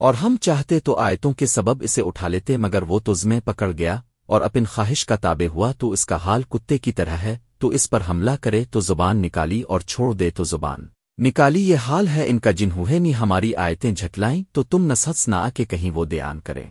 اور ہم چاہتے تو آیتوں کے سبب اسے اٹھا لیتے، مگر وہ تو زمیں پکڑ گیا اور اپن خواہش کا تابع ہوا، تو اس کا حال کتے کی طرح ہے، تو اس پر حملہ کرے تو زبان نکالی اور چھوڑ دے تو زبان۔ نکالی یہ حال ہے، ان کا جنہوں نے نی ہماری آیتیں جھٹلائیں، تو تم نسحس نہ آ کے کہیں وہ دیان کریں۔